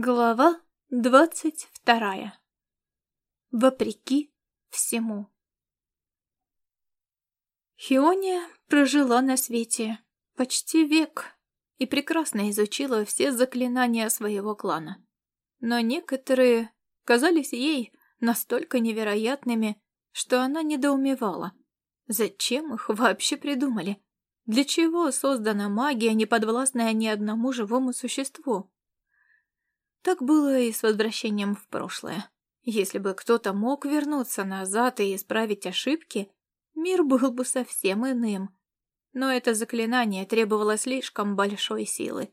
Глава двадцать вторая. Вопреки всему. Хиония прожила на свете почти век и прекрасно изучила все заклинания своего клана. Но некоторые казались ей настолько невероятными, что она недоумевала. Зачем их вообще придумали? Для чего создана магия, не подвластная ни одному живому существу? Так было и с возвращением в прошлое. Если бы кто-то мог вернуться назад и исправить ошибки, мир был бы совсем иным. Но это заклинание требовало слишком большой силы.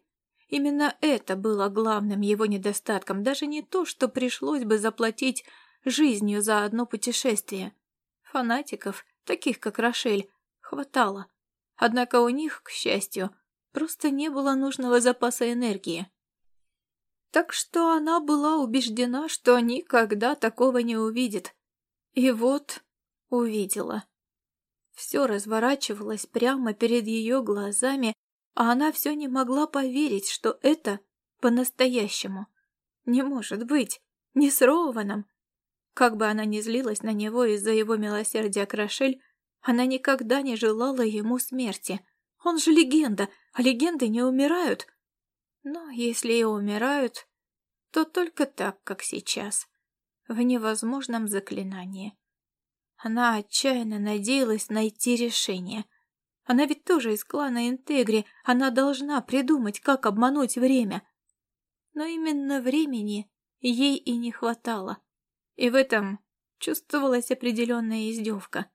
Именно это было главным его недостатком, даже не то, что пришлось бы заплатить жизнью за одно путешествие. Фанатиков, таких как Рошель, хватало. Однако у них, к счастью, просто не было нужного запаса энергии. Так что она была убеждена, что никогда такого не увидит. И вот увидела. Все разворачивалось прямо перед ее глазами, а она все не могла поверить, что это по-настоящему. Не может быть, не с Роуваном. Как бы она ни злилась на него из-за его милосердия Крашель, она никогда не желала ему смерти. Он же легенда, а легенды не умирают. Но если и умирают, то только так, как сейчас, в невозможном заклинании. Она отчаянно надеялась найти решение. Она ведь тоже из клана Интегри, она должна придумать, как обмануть время. Но именно времени ей и не хватало. И в этом чувствовалась определенная издевка.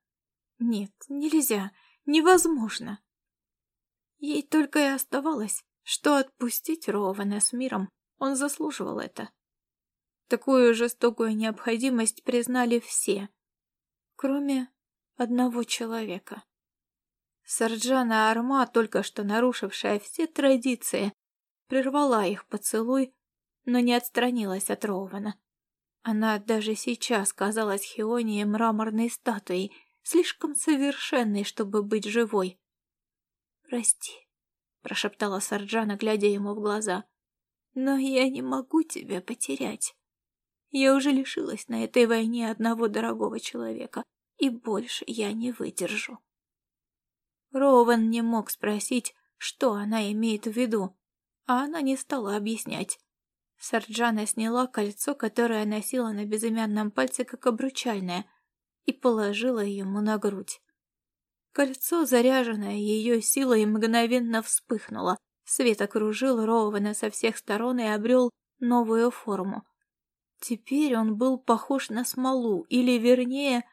Нет, нельзя, невозможно. Ей только и оставалось, что отпустить Рована с миром. Он заслуживал это. Такую жестокую необходимость признали все, кроме одного человека. Сарджана Арма, только что нарушившая все традиции, прервала их поцелуй, но не отстранилась от Рована. Она даже сейчас казалась Хионии мраморной статуей, слишком совершенной, чтобы быть живой. «Прости», — прошептала Сарджана, глядя ему в глаза. «Но я не могу тебя потерять. Я уже лишилась на этой войне одного дорогого человека, и больше я не выдержу». Роуэн не мог спросить, что она имеет в виду, а она не стала объяснять. Сарджана сняла кольцо, которое носила на безымянном пальце как обручальное, и положила ему на грудь. Кольцо, заряженное ее силой, мгновенно вспыхнуло. Свет окружил Роуэна со всех сторон и обрел новую форму. Теперь он был похож на смолу, или, вернее,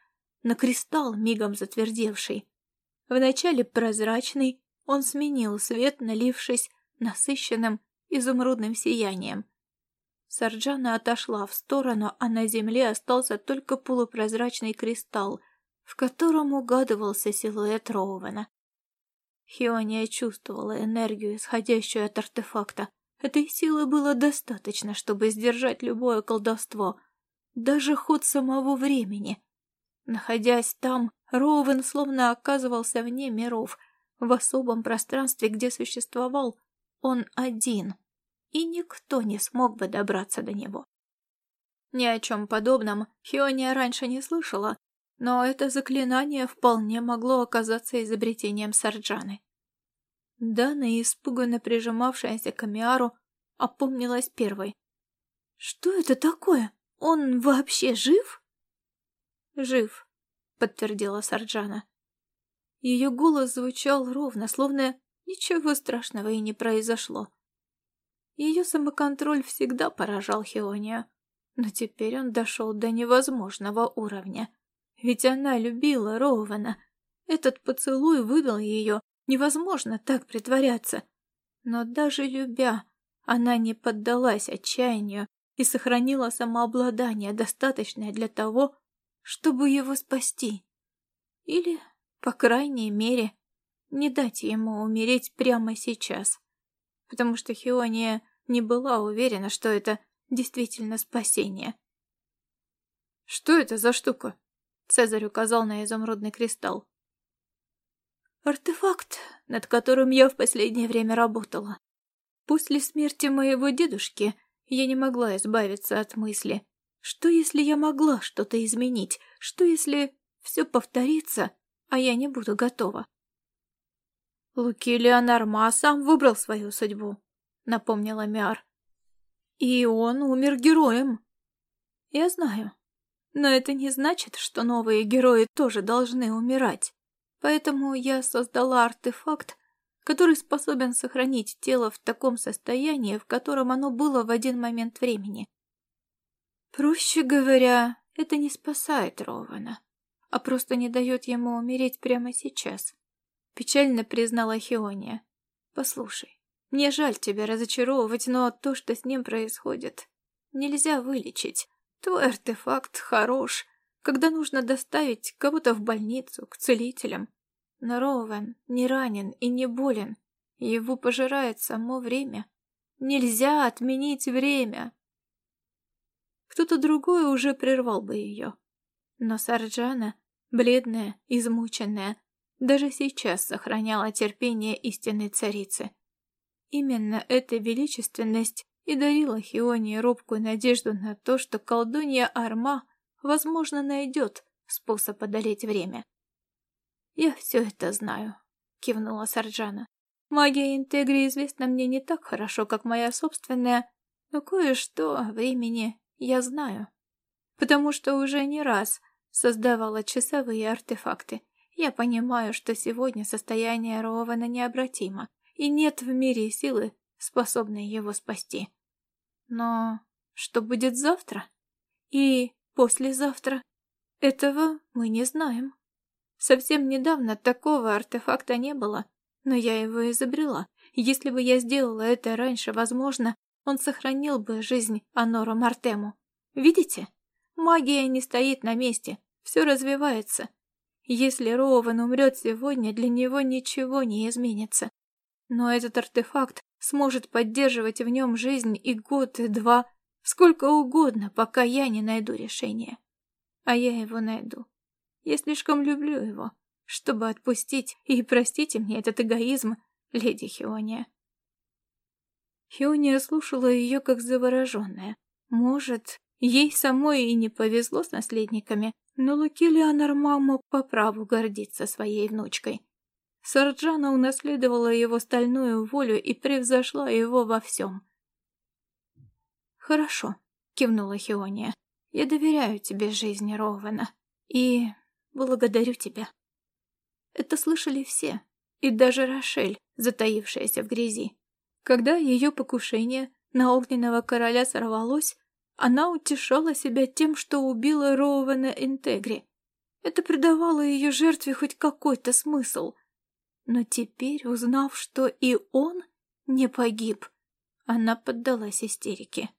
на кристалл, мигом затвердевший. Вначале прозрачный, он сменил свет, налившись насыщенным изумрудным сиянием. Сарджана отошла в сторону, а на земле остался только полупрозрачный кристалл, в котором угадывался силуэт Роувена. Хиония чувствовала энергию, исходящую от артефакта. Этой силы было достаточно, чтобы сдержать любое колдовство, даже ход самого времени. Находясь там, Роувен словно оказывался вне миров, в особом пространстве, где существовал он один, и никто не смог бы добраться до него. Ни о чем подобном Хиония раньше не слышала, но это заклинание вполне могло оказаться изобретением Сарджаны. Дана, испуганно прижимавшаяся к Амиару, опомнилась первой. «Что это такое? Он вообще жив?» «Жив», — подтвердила Сарджана. Ее голос звучал ровно, словно ничего страшного и не произошло. Ее самоконтроль всегда поражал Хионию, но теперь он дошел до невозможного уровня. Ведь она любила Роувана. Этот поцелуй выдал ее. Невозможно так притворяться. Но даже любя, она не поддалась отчаянию и сохранила самообладание, достаточное для того, чтобы его спасти. Или, по крайней мере, не дать ему умереть прямо сейчас. Потому что Хиония не была уверена, что это действительно спасение. «Что это за штука?» Цезарь указал на изумрудный кристалл. Артефакт, над которым я в последнее время работала. После смерти моего дедушки я не могла избавиться от мысли. Что если я могла что-то изменить? Что если все повторится, а я не буду готова? Луки Леонарма сам выбрал свою судьбу, напомнила Миар. И он умер героем. Я знаю. Но это не значит, что новые герои тоже должны умирать. Поэтому я создала артефакт, который способен сохранить тело в таком состоянии, в котором оно было в один момент времени. Проще говоря, это не спасает Рована, а просто не дает ему умереть прямо сейчас. Печально признала Хиония. Послушай, мне жаль тебя разочаровывать, но то, что с ним происходит, нельзя вылечить. Твой артефакт хорош, когда нужно доставить кого-то в больницу, к целителям. Но Роуэн не ранен и не болен. Его пожирает само время. Нельзя отменить время. Кто-то другой уже прервал бы ее. Но Сарджана, бледная, измученная, даже сейчас сохраняла терпение истинной царицы. Именно эта величественность и дарила Хионе робкую надежду на то, что колдунья Арма, возможно, найдет способ одолеть время. «Я все это знаю», — кивнула Сарджана. «Магия Интегри известна мне не так хорошо, как моя собственная, но кое-что времени я знаю. Потому что уже не раз создавала часовые артефакты. Я понимаю, что сегодня состояние Рована необратимо, и нет в мире силы, способной его спасти. Но что будет завтра? И послезавтра? Этого мы не знаем. Совсем недавно такого артефакта не было, но я его изобрела. Если бы я сделала это раньше, возможно, он сохранил бы жизнь Анору Мартему. Видите? Магия не стоит на месте, все развивается. Если Роуэн умрет сегодня, для него ничего не изменится. Но этот артефакт сможет поддерживать в нем жизнь и год, и два, сколько угодно, пока я не найду решение. А я его найду. Я слишком люблю его, чтобы отпустить, и простите мне этот эгоизм, леди Хиония. Хиония слушала ее как завороженная. Может, ей самой и не повезло с наследниками, но Лукилианар мог по праву гордиться своей внучкой. Сарджана унаследовала его стальную волю и превзошла его во всем. «Хорошо», — кивнула Хиония. «Я доверяю тебе жизни Ровена. И благодарю тебя». Это слышали все, и даже Рошель, затаившаяся в грязи. Когда ее покушение на огненного короля сорвалось, она утешала себя тем, что убила Роуэна Интегри. Это придавало ее жертве хоть какой-то смысл — но теперь, узнав, что и он не погиб, она поддалась истерике.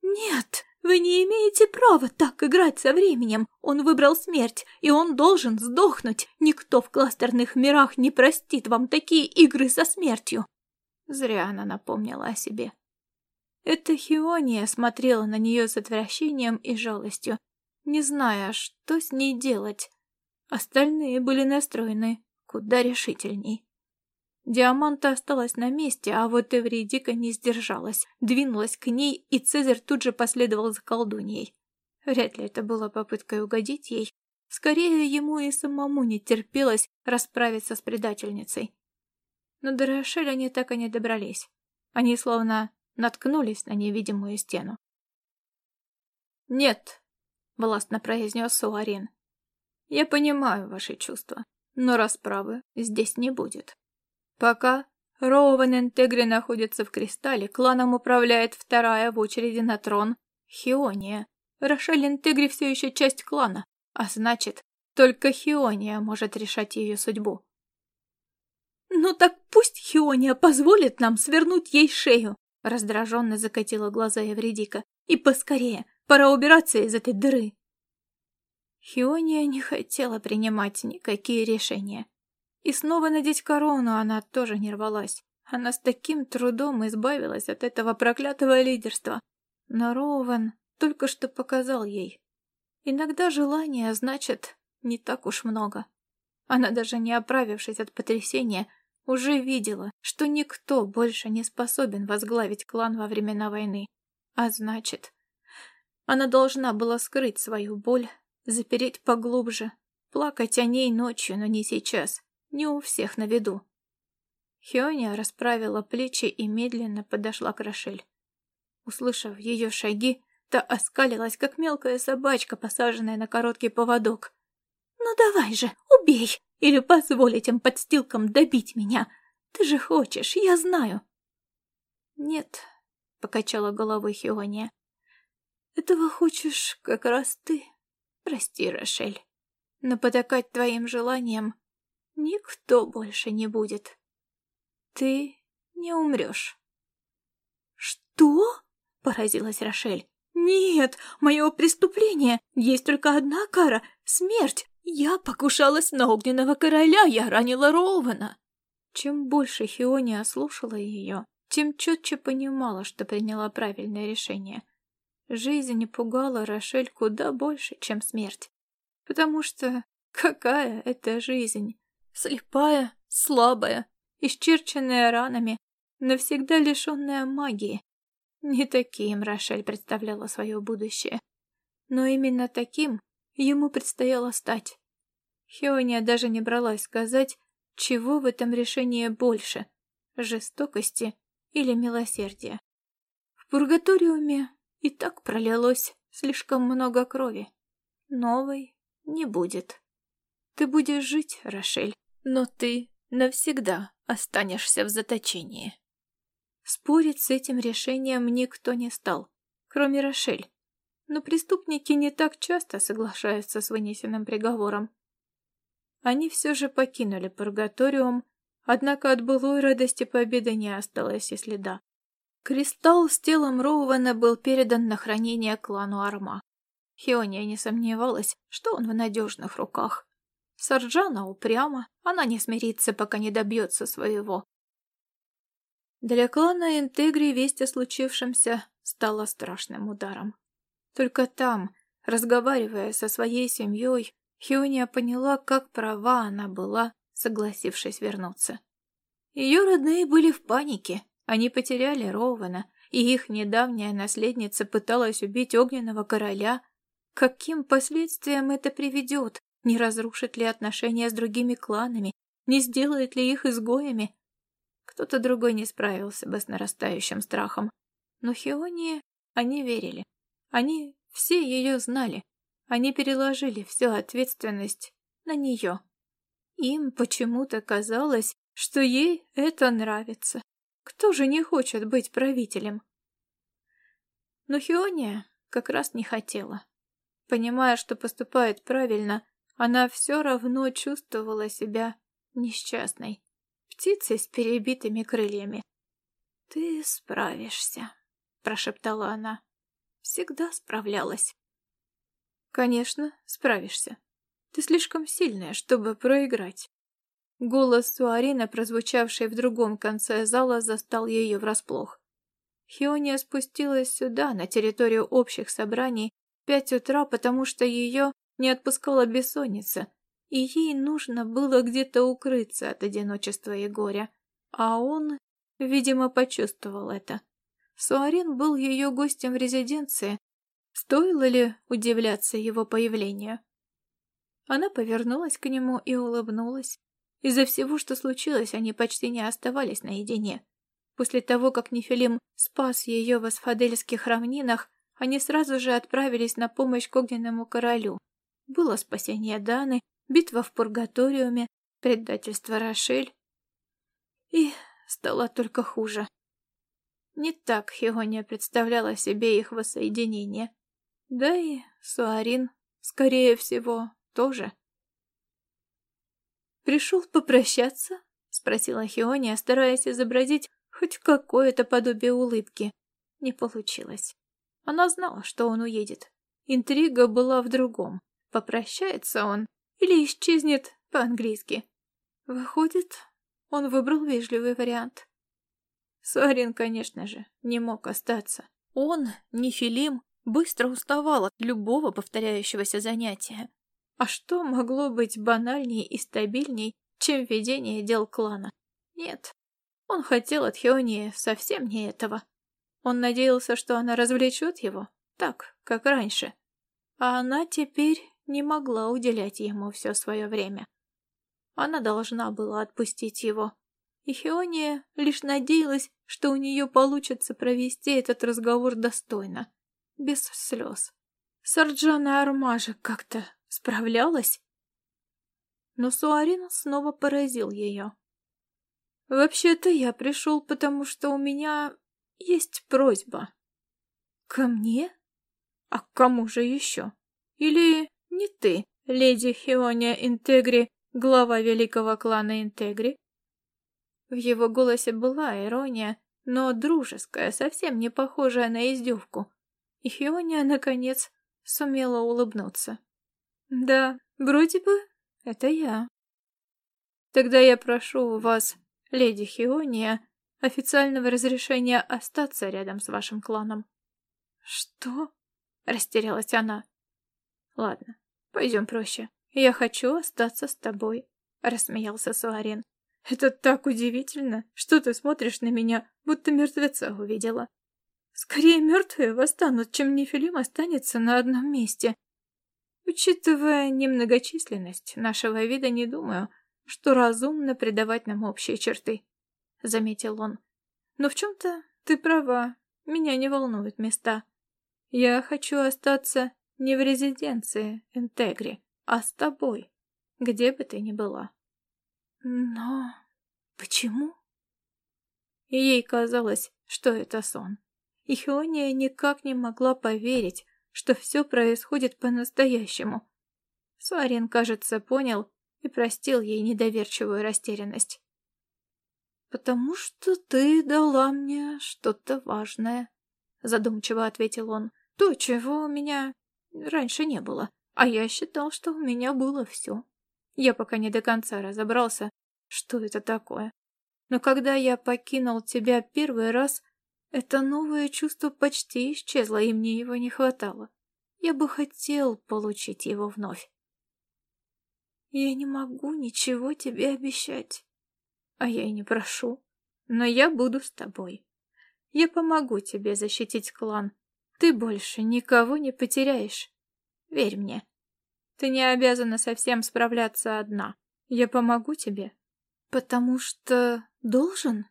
«Нет, вы не имеете права так играть со временем. Он выбрал смерть, и он должен сдохнуть. Никто в кластерных мирах не простит вам такие игры со смертью». Зря она напомнила о себе. Эта Хиония смотрела на нее с отвращением и жалостью, не зная, что с ней делать. Остальные были настроены куда решительней. Диаманта осталась на месте, а вот Эвридика не сдержалась, двинулась к ней, и Цезарь тут же последовал за колдуньей. Вряд ли это было попыткой угодить ей. Скорее, ему и самому не терпелось расправиться с предательницей. Но до Рошель они так и не добрались. Они словно наткнулись на невидимую стену. «Нет», — властно произнес Суарин. «Я понимаю ваши чувства но расправы здесь не будет. Пока Роуэн Интегри находится в Кристалле, кланом управляет вторая в очереди на трон Хиония. Рошель Интегри все еще часть клана, а значит, только Хиония может решать ее судьбу. «Ну так пусть Хиония позволит нам свернуть ей шею!» Раздраженно закатила глаза Евредика. «И поскорее! Пора убираться из этой дыры!» Хиония не хотела принимать никакие решения. И снова надеть корону она тоже не рвалась. Она с таким трудом избавилась от этого проклятого лидерства. Но Роуэн только что показал ей. Иногда желание значит не так уж много. Она даже не оправившись от потрясения, уже видела, что никто больше не способен возглавить клан во времена войны. А значит, она должна была скрыть свою боль, запереть поглубже, плакать о ней ночью, но не сейчас, не у всех на виду. Хиония расправила плечи и медленно подошла к Рошель. Услышав ее шаги, та оскалилась, как мелкая собачка, посаженная на короткий поводок. «Ну давай же, убей! Или позволь этим подстилкам добить меня! Ты же хочешь, я знаю!» «Нет», — покачала головой Хиония. «Этого хочешь как раз ты. Прости, Рошель. Но потакать твоим желаниям никто больше не будет. Ты не умрешь». «Что?» — поразилась Рошель. «Нет, мое преступление. Есть только одна кара — смерть. Я покушалась на огненного короля, я ранила Роувена». Чем больше Хиония слушала ее, тем четче понимала, что приняла правильное решение. Жизнь пугала Рошель куда больше, чем смерть. Потому что какая это жизнь? Слепая, слабая, исчерченная ранами, навсегда лишенная магии. Не таким Рошель представляла свое будущее. Но именно таким ему предстояло стать. Хиония даже не бралась сказать, чего в этом решении больше — жестокости или милосердия. В пургаториуме и так пролилось слишком много крови. Новой не будет. Ты будешь жить, Рошель, но ты навсегда останешься в заточении. Спорить с этим решением никто не стал, кроме Рошель. Но преступники не так часто соглашаются с вынесенным приговором. Они все же покинули пургаториум, однако от былой радости победы не осталось и следа. Кристалл с телом Роувена был передан на хранение клану Арма. Хиония не сомневалась, что он в надежных руках. Сарджана упряма, она не смирится, пока не добьется своего. Для клана Интегри весть о случившемся стала страшным ударом. Только там, разговаривая со своей семьей, Хиония поняла, как права она была, согласившись вернуться. Ее родные были в панике, они потеряли Роуэна, и их недавняя наследница пыталась убить огненного короля. Каким последствиям это приведет? Не разрушит ли отношения с другими кланами? Не сделает ли их изгоями? Кто-то другой не справился бы с нарастающим страхом. Но Хионии они верили. Они все ее знали. Они переложили всю ответственность на нее. Им почему-то казалось, что ей это нравится. Кто же не хочет быть правителем? Но Хиония как раз не хотела. Понимая, что поступает правильно, она все равно чувствовала себя несчастной птицей с перебитыми крыльями. «Ты справишься», — прошептала она. «Всегда справлялась». «Конечно, справишься. Ты слишком сильная, чтобы проиграть». Голос Суарина, прозвучавший в другом конце зала, застал ее врасплох. Хиония спустилась сюда, на территорию общих собраний, в пять утра, потому что ее не отпускала бессонница, и ей нужно было где-то укрыться от одиночества и горя. А он, видимо, почувствовал это. Суарин был ее гостем в резиденции. Стоило ли удивляться его появлению? Она повернулась к нему и улыбнулась. Из-за всего, что случилось, они почти не оставались наедине. После того, как Нефилим спас ее в асфадельских равнинах, они сразу же отправились на помощь к огненному королю. Было спасение Даны, битва в Пургаториуме, предательство Рошель. И стало только хуже. Не так Хиония представляла себе их воссоединение. Да и Суарин, скорее всего, тоже. «Пришел попрощаться?» — спросила Хиония, стараясь изобразить хоть какое-то подобие улыбки. Не получилось. Она знала, что он уедет. Интрига была в другом. Попрощается он или исчезнет по-английски. Выходит, он выбрал вежливый вариант. Суарин, конечно же, не мог остаться. Он, Нефилим, быстро уставал от любого повторяющегося занятия. А что могло быть банальнее и стабильней, чем ведение дел клана? Нет, он хотел от Хионии совсем не этого. Он надеялся, что она развлечет его, так, как раньше. А она теперь не могла уделять ему все свое время. Она должна была отпустить его. И Хиония лишь надеялась, что у нее получится провести этот разговор достойно, без слез. Сарджана Армажа как-то справлялась. Но Суарин снова поразил ее. «Вообще-то я пришел, потому что у меня есть просьба». «Ко мне? А к кому же еще? Или не ты, леди Хиония Интегри, глава великого клана Интегри?» В его голосе была ирония, но дружеская, совсем не похожая на издевку. И Фиония, наконец, сумела улыбнуться. «Да, вроде бы это я». «Тогда я прошу у вас, леди Хиония, официального разрешения остаться рядом с вашим кланом». «Что?» — растерялась она. «Ладно, пойдем проще. Я хочу остаться с тобой», — рассмеялся Суарин. Это так удивительно, что ты смотришь на меня, будто мертвеца увидела. Скорее мертвые восстанут, чем Нефилим останется на одном месте. Учитывая немногочисленность нашего вида, не думаю, что разумно придавать нам общие черты, — заметил он. Но в чем-то ты права, меня не волнуют места. Я хочу остаться не в резиденции Интегри, а с тобой, где бы ты ни была. Но почему? ей казалось, что это сон. И Хиония никак не могла поверить, что все происходит по-настоящему. Суарин, кажется, понял и простил ей недоверчивую растерянность. «Потому что ты дала мне что-то важное», — задумчиво ответил он. «То, чего у меня раньше не было, а я считал, что у меня было все». Я пока не до конца разобрался, что это такое. Но когда я покинул тебя первый раз, это новое чувство почти исчезло, и мне его не хватало. Я бы хотел получить его вновь. Я не могу ничего тебе обещать. А я и не прошу. Но я буду с тобой. Я помогу тебе защитить клан. Ты больше никого не потеряешь. Верь мне. Ты не обязана совсем справляться одна. Я помогу тебе. Потому что должен?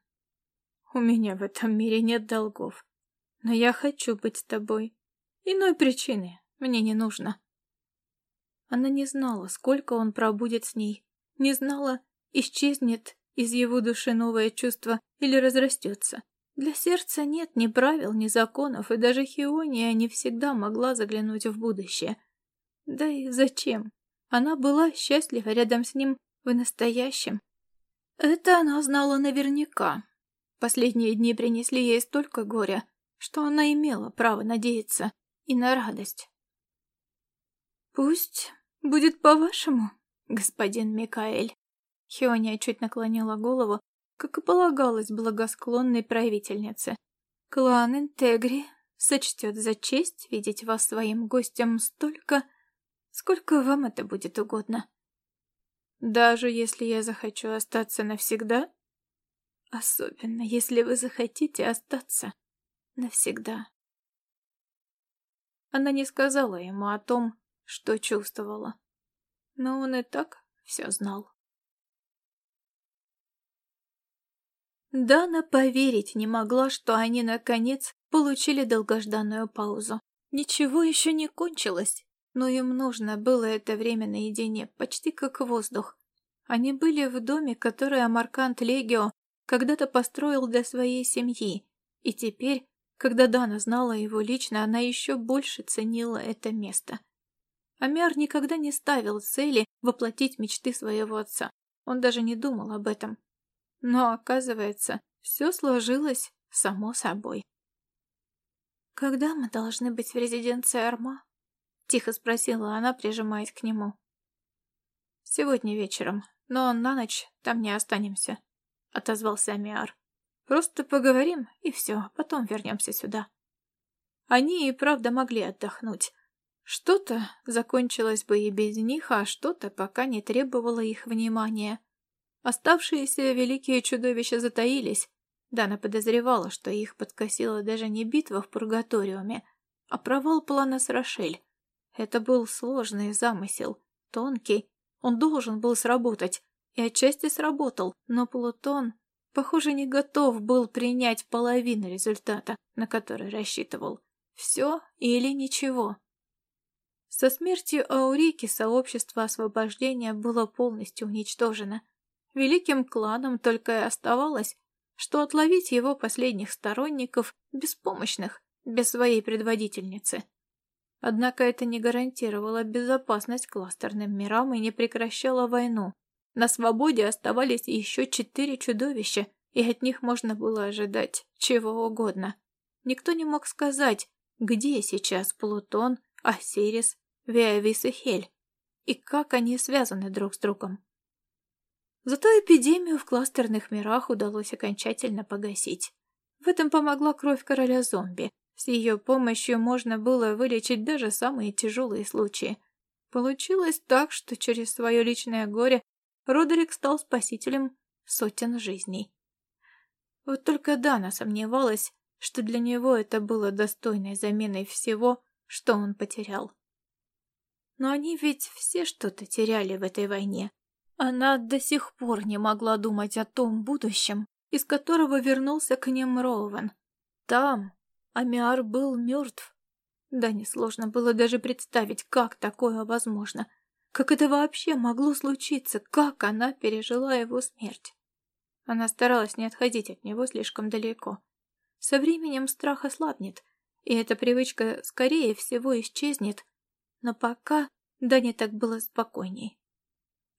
У меня в этом мире нет долгов. Но я хочу быть с тобой. Иной причины мне не нужно. Она не знала, сколько он пробудет с ней. Не знала, исчезнет из его души новое чувство или разрастется. Для сердца нет ни правил, ни законов, и даже Хиония не всегда могла заглянуть в будущее. Да и зачем? Она была счастлива рядом с ним в настоящем. Это она знала наверняка. Последние дни принесли ей столько горя, что она имела право надеяться и на радость. «Пусть будет по-вашему, господин Микаэль». Хиония чуть наклонила голову, как и полагалось благосклонной правительнице. «Клан Интегри сочтет за честь видеть вас своим гостем столько, Сколько вам это будет угодно? Даже если я захочу остаться навсегда? Особенно, если вы захотите остаться навсегда. Она не сказала ему о том, что чувствовала. Но он и так все знал. Дана поверить не могла, что они, наконец, получили долгожданную паузу. Ничего еще не кончилось, но им нужно было это время наедине, почти как воздух. Они были в доме, который Амаркант Легио когда-то построил для своей семьи, и теперь, когда Дана знала его лично, она еще больше ценила это место. Амиар никогда не ставил цели воплотить мечты своего отца. Он даже не думал об этом. Но, оказывается, все сложилось само собой. «Когда мы должны быть в резиденции Арма?» Тихо спросила она, прижимаясь к нему. «Сегодня вечером, но на ночь там не останемся», — отозвался Амиар. «Просто поговорим, и все, потом вернемся сюда». Они и правда могли отдохнуть. Что-то закончилось бы и без них, а что-то пока не требовало их внимания. Оставшиеся великие чудовища затаились. Дана подозревала, что их подкосила даже не битва в Пургаториуме, а провал плана с Рошель. Это был сложный замысел, тонкий. Он должен был сработать, и отчасти сработал, но Плутон, похоже, не готов был принять половину результата, на который рассчитывал. Все или ничего. Со смертью Аурики сообщество освобождения было полностью уничтожено. Великим кланом только и оставалось, что отловить его последних сторонников, беспомощных, без своей предводительницы. Однако это не гарантировало безопасность кластерным мирам и не прекращало войну. На свободе оставались еще четыре чудовища, и от них можно было ожидать чего угодно. Никто не мог сказать, где сейчас Плутон, Осирис, Виавис и Хель, и как они связаны друг с другом. Зато эпидемию в кластерных мирах удалось окончательно погасить. В этом помогла кровь короля зомби. С ее помощью можно было вылечить даже самые тяжелые случаи. Получилось так, что через свое личное горе Родерик стал спасителем сотен жизней. Вот только Дана сомневалась, что для него это было достойной заменой всего, что он потерял. Но они ведь все что-то теряли в этой войне. Она до сих пор не могла думать о том будущем, из которого вернулся к ним Роуэн. Там Амиар был мертв. Да несложно было даже представить, как такое возможно. Как это вообще могло случиться? Как она пережила его смерть? Она старалась не отходить от него слишком далеко. Со временем страх ослабнет, и эта привычка, скорее всего, исчезнет. Но пока да не так было спокойней.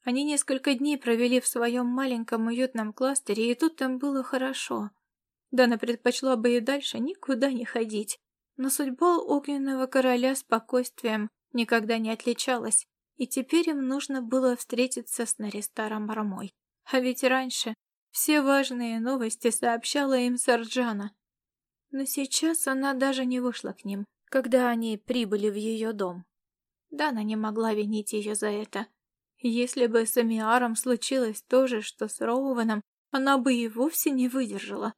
Они несколько дней провели в своем маленьком уютном кластере, и тут им было хорошо. Дана предпочла бы и дальше никуда не ходить. Но судьба огненного короля спокойствием никогда не отличалась, и теперь им нужно было встретиться с Наристаром Мармой. А ведь раньше все важные новости сообщала им Сарджана. Но сейчас она даже не вышла к ним, когда они прибыли в ее дом. Дана не могла винить ее за это. Если бы с Амиаром случилось то же, что с Роуваном, она бы и вовсе не выдержала.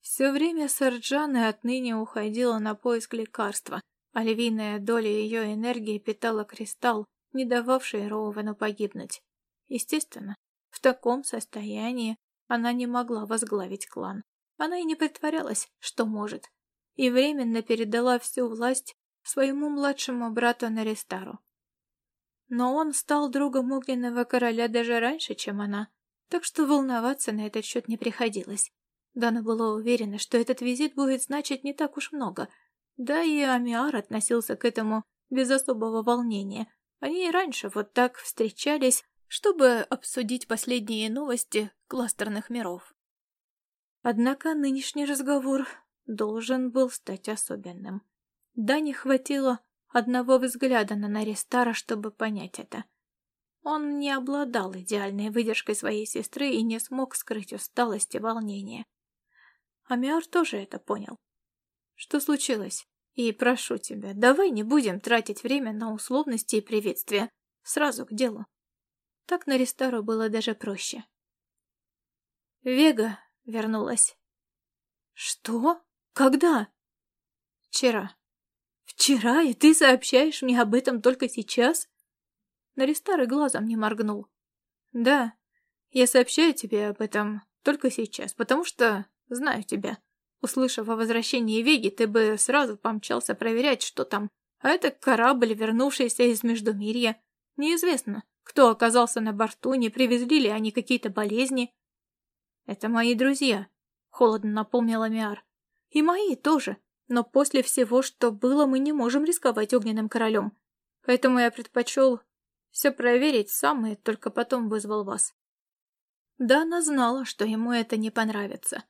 Все время Сарджана отныне уходила на поиск лекарства, а львиная доля ее энергии питала кристалл, не дававший Роувану погибнуть. Естественно, в таком состоянии она не могла возглавить клан. Она и не притворялась, что может, и временно передала всю власть своему младшему брату Наристару. Но он стал другом огненного короля даже раньше, чем она, так что волноваться на этот счет не приходилось. Дана была уверена, что этот визит будет значить не так уж много. Да и Амиар относился к этому без особого волнения. Они и раньше вот так встречались, чтобы обсудить последние новости кластерных миров. Однако нынешний разговор должен был стать особенным. Дане хватило одного взгляда на Наристара, чтобы понять это. Он не обладал идеальной выдержкой своей сестры и не смог скрыть усталость и волнение. Амиар тоже это понял. Что случилось? И прошу тебя, давай не будем тратить время на условности и приветствия. Сразу к делу. Так Наристару было даже проще. Вега вернулась. Что? Когда? Вчера. «Вчера, и ты сообщаешь мне об этом только сейчас?» Наристар и глазом не моргнул. «Да, я сообщаю тебе об этом только сейчас, потому что знаю тебя. Услышав о возвращении Веги, ты бы сразу помчался проверять, что там. А это корабль, вернувшийся из Междумирья. Неизвестно, кто оказался на борту, не привезли ли они какие-то болезни. Это мои друзья», — холодно напомнил Амиар. «И мои тоже. Но после всего, что было, мы не можем рисковать огненным королем. Поэтому я предпочел все проверить сам и только потом вызвал вас. Да, она знала, что ему это не понравится.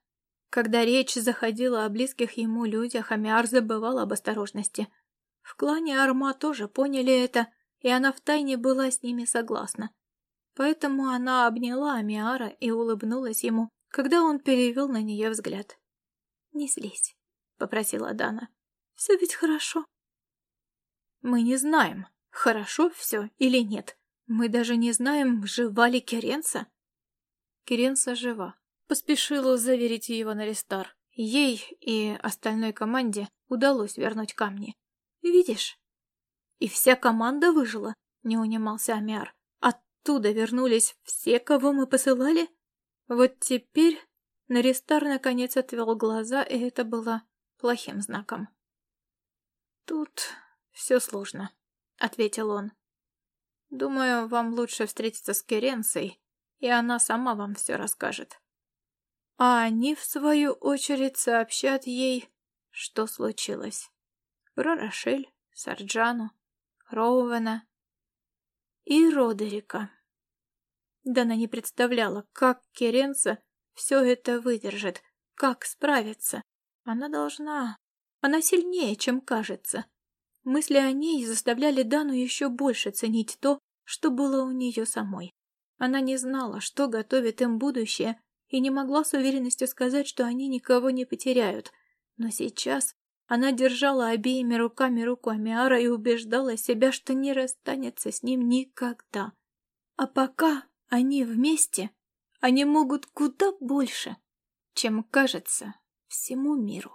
Когда речь заходила о близких ему людях, Амиар забывал об осторожности. В клане Арма тоже поняли это, и она втайне была с ними согласна. Поэтому она обняла Амиара и улыбнулась ему, когда он перевел на нее взгляд. «Не злись. — попросила Дана. «Все ведь хорошо». «Мы не знаем, хорошо все или нет. Мы даже не знаем, жива ли Керенца». Киренса жива. Поспешила заверить его на рестар. Ей и остальной команде удалось вернуть камни. Видишь? И вся команда выжила, не унимался Амиар. Оттуда вернулись все, кого мы посылали? Вот теперь Наристар наконец отвел глаза, и это было плохим знаком. «Тут все сложно», — ответил он. «Думаю, вам лучше встретиться с Керенцей, и она сама вам все расскажет. А они, в свою очередь, сообщат ей, что случилось. Про Рошель, Сарджану, Роувена и Родерика. Дана не представляла, как Керенца все это выдержит, как справится. Она должна... Она сильнее, чем кажется. Мысли о ней заставляли Дану еще больше ценить то, что было у нее самой. Она не знала, что готовит им будущее, и не могла с уверенностью сказать, что они никого не потеряют. Но сейчас она держала обеими руками руку Амиара и убеждала себя, что не расстанется с ним никогда. А пока они вместе, они могут куда больше, чем кажется всему миру.